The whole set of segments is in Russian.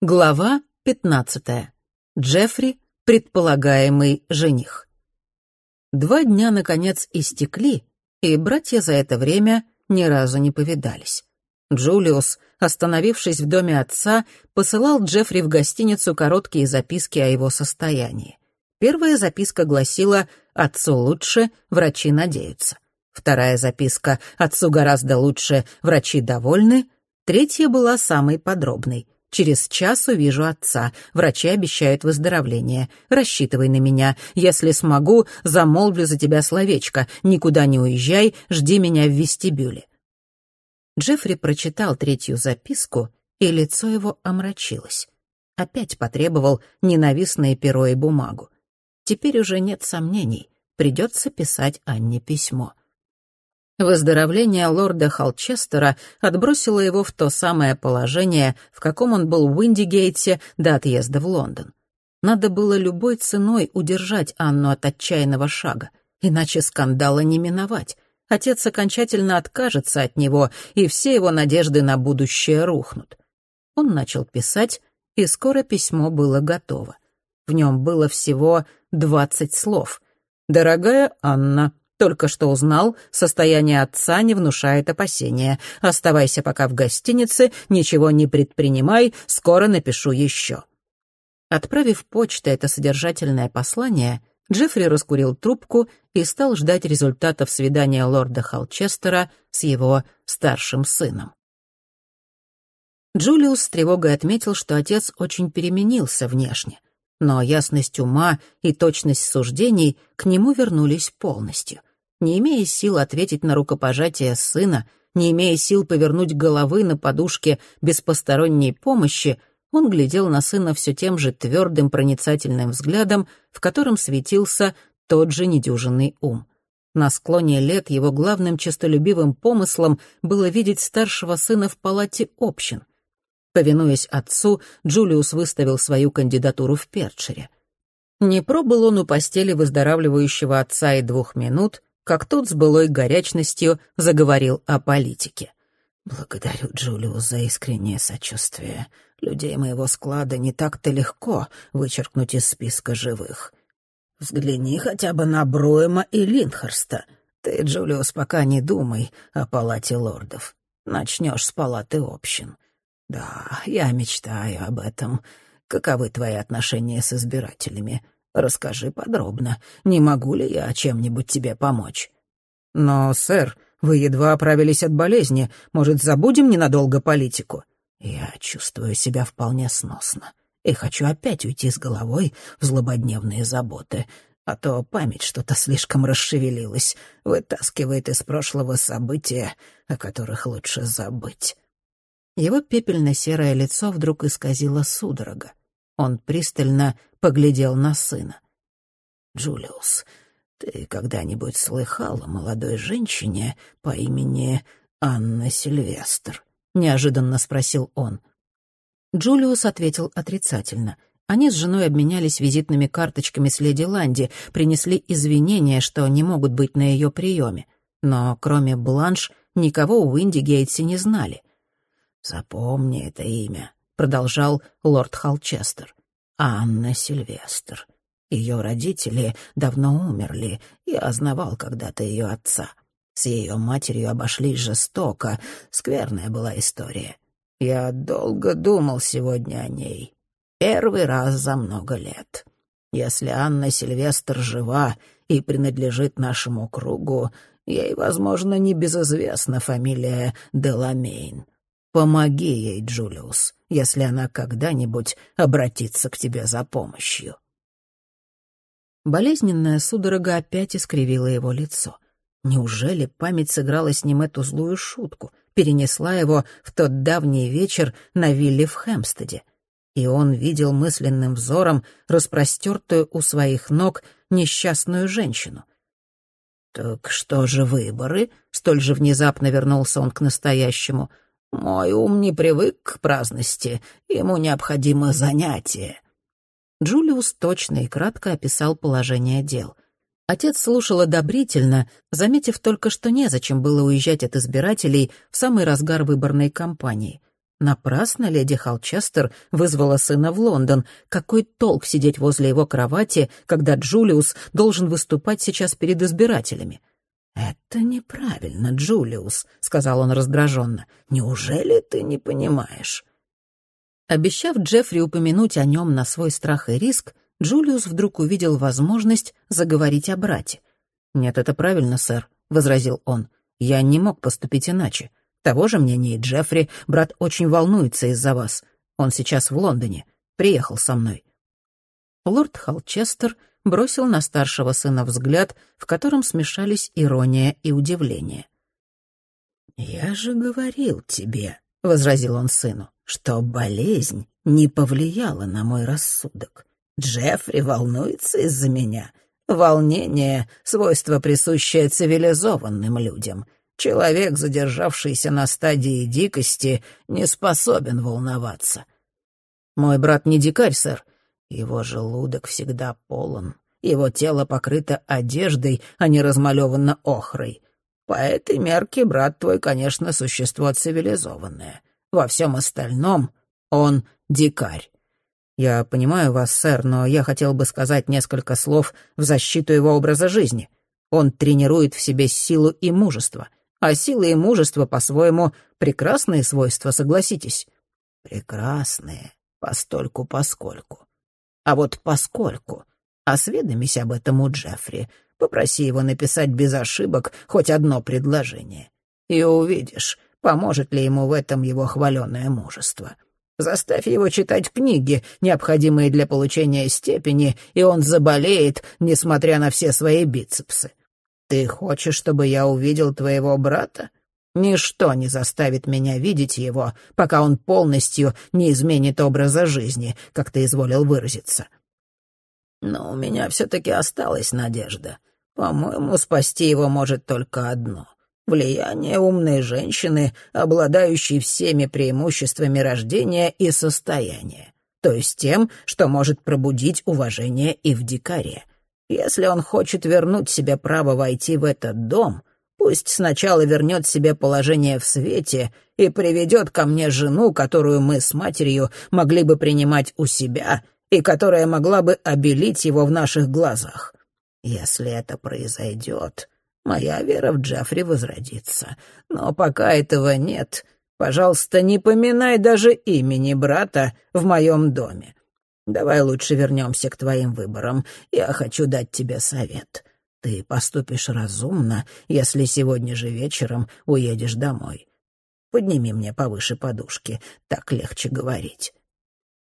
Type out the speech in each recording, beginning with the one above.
Глава 15. Джеффри, предполагаемый жених. Два дня, наконец, истекли, и братья за это время ни разу не повидались. Джулиус, остановившись в доме отца, посылал Джеффри в гостиницу короткие записки о его состоянии. Первая записка гласила «Отцу лучше, врачи надеются». Вторая записка «Отцу гораздо лучше, врачи довольны». Третья была самой подробной — Через час увижу отца. Врачи обещают выздоровление. Рассчитывай на меня. Если смогу, замолвлю за тебя словечко. Никуда не уезжай, жди меня в вестибюле». Джеффри прочитал третью записку, и лицо его омрачилось. Опять потребовал ненавистное перо и бумагу. Теперь уже нет сомнений. Придется писать Анне письмо. Выздоровление лорда Холчестера отбросило его в то самое положение, в каком он был в Уиндигейте до отъезда в Лондон. Надо было любой ценой удержать Анну от отчаянного шага, иначе скандала не миновать. Отец окончательно откажется от него, и все его надежды на будущее рухнут. Он начал писать, и скоро письмо было готово. В нем было всего двадцать слов. «Дорогая Анна, только что узнал, состояние отца не внушает опасения. Оставайся пока в гостинице, ничего не предпринимай, скоро напишу еще». Отправив почтой это содержательное послание, Джеффри раскурил трубку и стал ждать результатов свидания лорда Холчестера с его старшим сыном. Джулиус с тревогой отметил, что отец очень переменился внешне, но ясность ума и точность суждений к нему вернулись полностью. Не имея сил ответить на рукопожатие сына, не имея сил повернуть головы на подушке без посторонней помощи, он глядел на сына все тем же твердым проницательным взглядом, в котором светился тот же недюжинный ум. На склоне лет его главным честолюбивым помыслом было видеть старшего сына в палате общин. Повинуясь отцу, Джулиус выставил свою кандидатуру в Перчере. Не пробыл он у постели выздоравливающего отца и двух минут, как тот с былой горячностью заговорил о политике. «Благодарю Джулиус за искреннее сочувствие. Людей моего склада не так-то легко вычеркнуть из списка живых. Взгляни хотя бы на Бруэма и Линдхерста. Ты, Джулиус, пока не думай о палате лордов. Начнешь с палаты общин. Да, я мечтаю об этом. Каковы твои отношения с избирателями? Расскажи подробно. Не могу ли я чем-нибудь тебе помочь?» «Но, сэр, вы едва оправились от болезни. Может, забудем ненадолго политику?» «Я чувствую себя вполне сносно и хочу опять уйти с головой в злободневные заботы, а то память что-то слишком расшевелилась, вытаскивает из прошлого события, о которых лучше забыть». Его пепельно-серое лицо вдруг исказило судорога. Он пристально поглядел на сына. «Джулиус, ты когда-нибудь слыхал о молодой женщине по имени Анна Сильвестр?» — неожиданно спросил он. Джулиус ответил отрицательно. Они с женой обменялись визитными карточками с леди Ланди, принесли извинения, что не могут быть на ее приеме. Но кроме Бланш никого у Индигейтси не знали. «Запомни это имя», продолжал лорд Холчестер. «Анна Сильвестр. Ее родители давно умерли, я знавал когда-то ее отца. С ее матерью обошлись жестоко, скверная была история. Я долго думал сегодня о ней. Первый раз за много лет. Если Анна Сильвестр жива и принадлежит нашему кругу, ей, возможно, не безызвестна фамилия Деламейн. Помоги ей, Джулиус, если она когда-нибудь обратится к тебе за помощью». Болезненная судорога опять искривила его лицо. Неужели память сыграла с ним эту злую шутку, перенесла его в тот давний вечер на вилле в Хэмстеде? И он видел мысленным взором распростертую у своих ног несчастную женщину. «Так что же выборы?» — столь же внезапно вернулся он к настоящему — мой ум не привык к праздности, ему необходимо занятие». Джулиус точно и кратко описал положение дел. Отец слушал одобрительно, заметив только, что незачем было уезжать от избирателей в самый разгар выборной кампании. Напрасно леди Холчестер вызвала сына в Лондон. Какой толк сидеть возле его кровати, когда Джулиус должен выступать сейчас перед избирателями? «Это неправильно, Джулиус», — сказал он раздраженно. «Неужели ты не понимаешь?» Обещав Джеффри упомянуть о нем на свой страх и риск, Джулиус вдруг увидел возможность заговорить о брате. «Нет, это правильно, сэр», — возразил он. «Я не мог поступить иначе. Того же мнения и Джеффри. Брат очень волнуется из-за вас. Он сейчас в Лондоне. Приехал со мной». Лорд Холчестер бросил на старшего сына взгляд, в котором смешались ирония и удивление. «Я же говорил тебе», — возразил он сыну, «что болезнь не повлияла на мой рассудок. Джеффри волнуется из-за меня. Волнение — свойство, присущее цивилизованным людям. Человек, задержавшийся на стадии дикости, не способен волноваться. Мой брат не дикарь, сэр. Его желудок всегда полон. Его тело покрыто одеждой, а не размалевано охрой. По этой мерке брат твой, конечно, существо цивилизованное. Во всем остальном он дикарь. Я понимаю вас, сэр, но я хотел бы сказать несколько слов в защиту его образа жизни. Он тренирует в себе силу и мужество. А сила и мужество, по-своему, прекрасные свойства, согласитесь. Прекрасные, постольку-поскольку. А вот поскольку. Осведомись об этом у Джеффри. Попроси его написать без ошибок хоть одно предложение. И увидишь, поможет ли ему в этом его хваленое мужество. Заставь его читать книги, необходимые для получения степени, и он заболеет, несмотря на все свои бицепсы. Ты хочешь, чтобы я увидел твоего брата? Ничто не заставит меня видеть его, пока он полностью не изменит образа жизни, как ты изволил выразиться. Но у меня все-таки осталась надежда. По-моему, спасти его может только одно — влияние умной женщины, обладающей всеми преимуществами рождения и состояния, то есть тем, что может пробудить уважение и в дикаре. Если он хочет вернуть себе право войти в этот дом, пусть сначала вернет себе положение в свете и приведет ко мне жену, которую мы с матерью могли бы принимать у себя и которая могла бы обелить его в наших глазах. Если это произойдет, моя вера в Джеффри возродится. Но пока этого нет, пожалуйста, не поминай даже имени брата в моем доме. Давай лучше вернемся к твоим выборам. Я хочу дать тебе совет. Ты поступишь разумно, если сегодня же вечером уедешь домой. Подними мне повыше подушки, так легче говорить».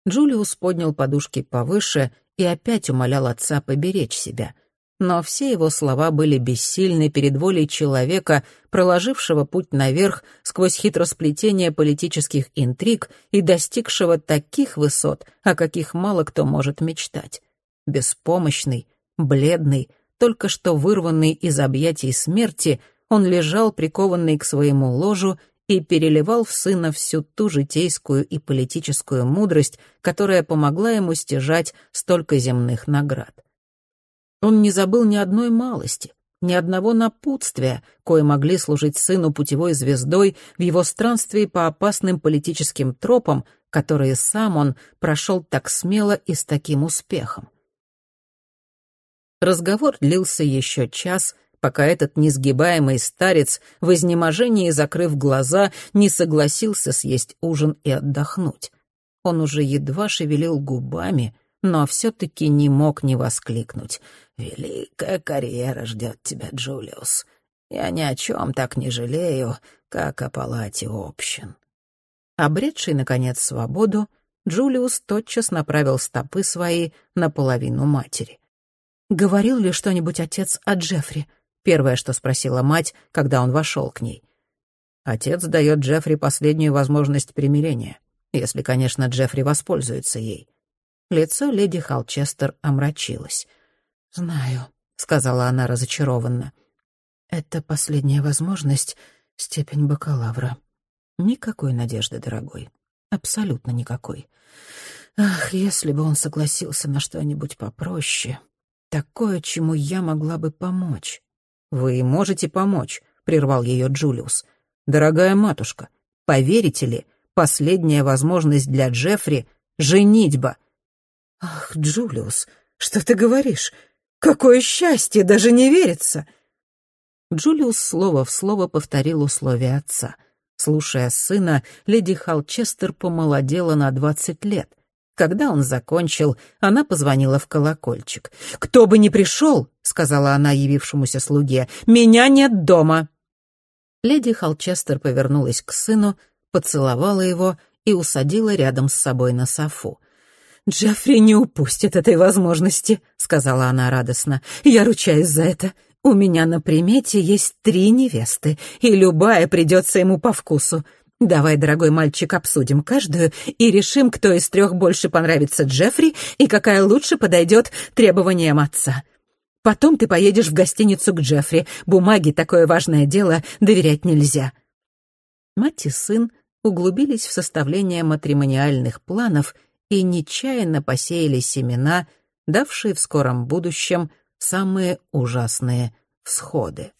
Джулиус поднял подушки повыше и опять умолял отца поберечь себя — но все его слова были бессильны перед волей человека, проложившего путь наверх сквозь хитросплетение политических интриг и достигшего таких высот, о каких мало кто может мечтать. Беспомощный, бледный, только что вырванный из объятий смерти, он лежал прикованный к своему ложу и переливал в сына всю ту житейскую и политическую мудрость, которая помогла ему стяжать столько земных наград. Он не забыл ни одной малости, ни одного напутствия, кое могли служить сыну путевой звездой в его странстве по опасным политическим тропам, которые сам он прошел так смело и с таким успехом. Разговор длился еще час, пока этот несгибаемый старец, в изнеможении закрыв глаза, не согласился съесть ужин и отдохнуть. Он уже едва шевелил губами — но все-таки не мог не воскликнуть. «Великая карьера ждет тебя, Джулиус. Я ни о чем так не жалею, как о палате общин». Обретший, наконец, свободу, Джулиус тотчас направил стопы свои на половину матери. «Говорил ли что-нибудь отец о Джеффри?» — первое, что спросила мать, когда он вошел к ней. Отец дает Джеффри последнюю возможность примирения, если, конечно, Джеффри воспользуется ей. Лицо леди Холчестер омрачилось. «Знаю», — сказала она разочарованно. «Это последняя возможность, степень бакалавра. Никакой надежды, дорогой. Абсолютно никакой. Ах, если бы он согласился на что-нибудь попроще. Такое, чему я могла бы помочь». «Вы можете помочь», — прервал ее Джулиус. «Дорогая матушка, поверите ли, Последняя возможность для Джеффри — женитьба. «Ах, Джулиус, что ты говоришь? Какое счастье, даже не верится!» Джулиус слово в слово повторил условия отца. Слушая сына, леди Халчестер помолодела на двадцать лет. Когда он закончил, она позвонила в колокольчик. «Кто бы ни пришел», — сказала она явившемуся слуге, — «меня нет дома». Леди Холчестер повернулась к сыну, поцеловала его и усадила рядом с собой на софу. «Джеффри не упустит этой возможности», — сказала она радостно. «Я ручаюсь за это. У меня на примете есть три невесты, и любая придется ему по вкусу. Давай, дорогой мальчик, обсудим каждую и решим, кто из трех больше понравится Джеффри и какая лучше подойдет требованиям отца. Потом ты поедешь в гостиницу к Джеффри. Бумаги, такое важное дело, доверять нельзя». Мать и сын углубились в составление матримониальных планов и нечаянно посеяли семена, давшие в скором будущем самые ужасные всходы.